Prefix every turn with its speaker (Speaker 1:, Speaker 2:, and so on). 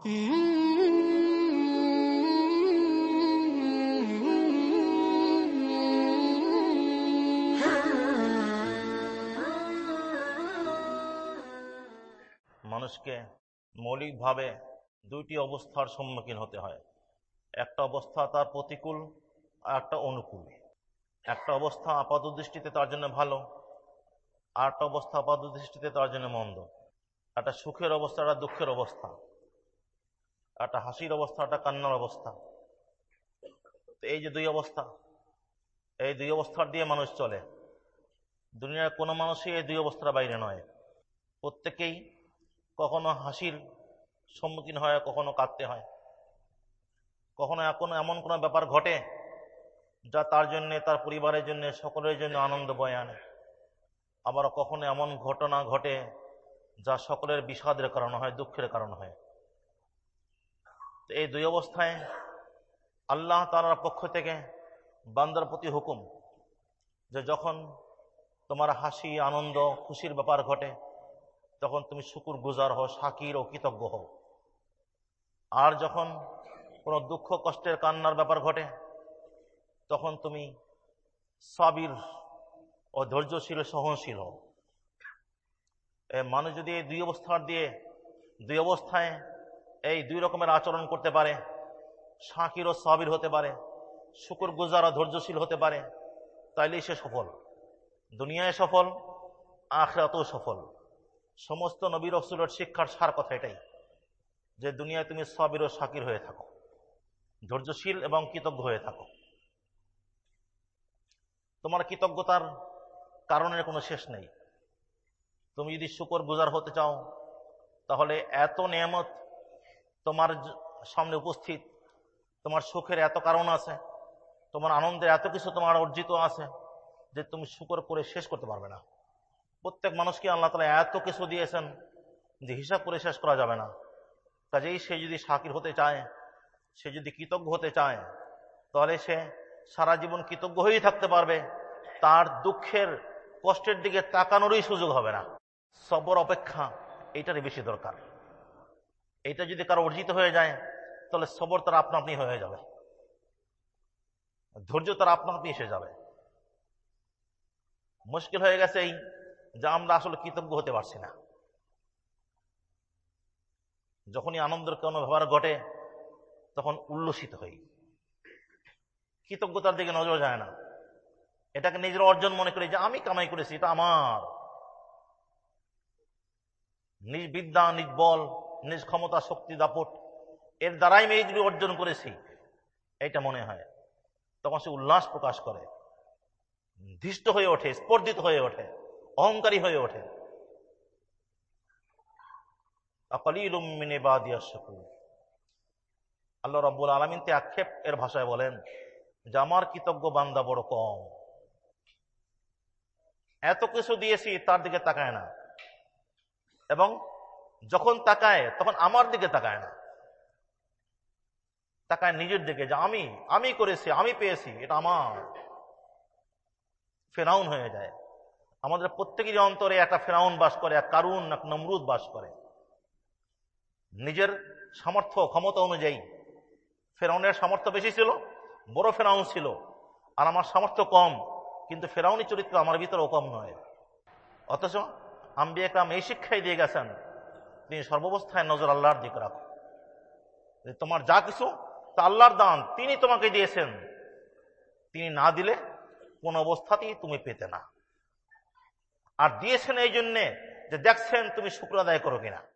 Speaker 1: মানুষকে মৌলিকভাবে দুইটি অবস্থার সম্মুখীন হতে হয়। একটা অবস্থা তার প্রতিকূল, আর একটা অনুকূল। একটা অবস্থা আপাত দৃষ্টিতে তার জন্য ভালো, আর একটা অবস্থা আপাত দৃষ্টিতে তার জন্য মন্দ। একটা সুখের অবস্থা, একটা দুঃখের অবস্থা। একটা হাসির অবস্থা, একটা কান্নার অবস্থা। এই যে দুই অবস্থা, এই দুই অবস্থার দিয়ে মানুষ চলে। দুনিয়ার কোনো মানুষই এই দুই অবস্থার বাইরে নয়। প্রত্যেকেই কখনো হাসির সম্মুখীন হয়, কখনো কাঁদতে হয়। কখনো এখন এমন কোনো ব্যাপার ঘটে যা তার জন্য, তার পরিবারের জন্য, সকলের জন্য আনন্দ বয়ে আনে। আবার কখনো এমন ঘটনা ঘটে যা সকলের বিষাদের কারণ হয়, দুঃখের কারণ হয়। তো এই দুই অবস্থায় আল্লাহ তালার পক্ষ থেকে বান্দার প্রতি হুকুম যে যখন তোমার হাসি, আনন্দ, খুশির ব্যাপার ঘটে, তখন তুমি শুকুর গুজার হও, সাকির ও কৃতজ্ঞ হও। আর যখন কোনো দুঃখ, কষ্টের, কান্নার ব্যাপার ঘটে, তখন তুমি সাবির ও ধৈর্যশীল সহনশীল হও। মানুষ যদি এই দুই অবস্থার দিয়ে, দুই অবস্থায় এই দুই রকমের আচরণ করতে পারে। সাকির ও সাবির হতে পারে। শুকুর গুজার ও ধৈর্যশীল হতে পারে। তাইলেই সে সফল। দুনিয়ায় সফল, আখরাতেও সফল। সমস্ত নবী রসুলের শিক্ষার সার কথা এটাই যে দুনিয়ায় তুমি সবির ও সাকির হয়ে থাকো। ধৈর্যশীল এবং কৃতজ্ঞ হয়ে থাকো। তোমার কৃতজ্ঞতার কারণের কোনো শেষ নেই। তুমি যদি শুকর গুজার হতে চাও, তাহলে এত নিয়ামত তোমার সামনে উপস্থিত, তোমার সুখের এত কারণ আছে, তোমার আনন্দের এত কিছু তোমার অর্জিত আছে যে তুমি শুকর করে শেষ করতে পারবে না। প্রত্যেক মানুষকে আল্লাহ তালা এত কিছু দিয়েছেন যে হিসাব করে শেষ করা যাবে না। কাজেই সে যদি সাকির হতে চায়, সে যদি কৃতজ্ঞ হতে চায়, তাহলে সে সারা জীবন কৃতজ্ঞ হয়েই থাকতে পারবে। তার দুঃখের কষ্টের দিকে তাকানোরই সুযোগ হবে না। সবর অপেক্ষা এইটারই বেশি দরকার। এইটা যদি কারও অর্জিত হয়ে যায়, তাহলে সবর তার আপনা আপনি হয়ে যাবে। ধৈর্য তার আপনা আপনি এসে যাবে। মুশকিল হয়ে গেছে এই যে আমরা আসলে কৃতজ্ঞ হতে পারছি না। যখনই আনন্দের কোনো ব্যবহার ঘটে, তখন উল্লসিত হই। কৃতজ্ঞতার দিকে নজর যায় না। এটাকে নিজের অর্জন মনে করি যে, আমি কামাই করেছি, এটা আমার। নিজ বিদ্যা, নিজ বল নিজ ক্ষমতা শক্তি, দাপট, এর দ্বারাই আমি এইগুলি অর্জন করেছি। এটা মনে হয়। তখন সে উল্লাস প্রকাশ করে। ধৃষ্ট হয়ে ওঠে, স্পর্ধিত হয়ে ওঠে, অহংকারী হয়ে ওঠে। আল্লাহ রব্বুল আলমিন তে আক্ষেপ এর ভাষায় বলেন যে, আমার কৃতজ্ঞ বান্দা বড় কম। এত কিছু দিয়েছি, তার দিকে তাকায় না। এবং যখন তাকায়, তখন আমার দিকে তাকায় না। তাকায় নিজের দিকে, যে আমি আমি করেছি, আমি পেয়েছি, এটা আমার। ফেরাউন হয়ে যায়। আমাদের প্রত্যেকেরই অন্তরে একটা ফেরাউন বাস করে, এক কারুন, এক নমরুদ বাস করে। নিজের সামর্থ্য, ক্ষমতা অনুযায়ী। ফেরাউনের সামর্থ্য বেশি ছিল, বড় ফেরাউন ছিল, আর আমার সামর্থ্য কম। কিন্তু ফেরাউনি চরিত্র আমার ভিতরেও কম নয়। অথচ আম্বি একরাম এই শিক্ষাই দিয়ে গেছেন তিনি সর্বাবস্থায় নজর আল্লাহর দিকে রাখো তোমার যা কিছু, তা আল্লাহর দান তিনি তোমাকে দিয়েছেন। তিনি না দিলে কোন অবস্থাতেই তুমি পেতে না। আর দিয়েছেন এই জন্যে যে দেখছেন তুমি শুক্র আদায় করো কিনা।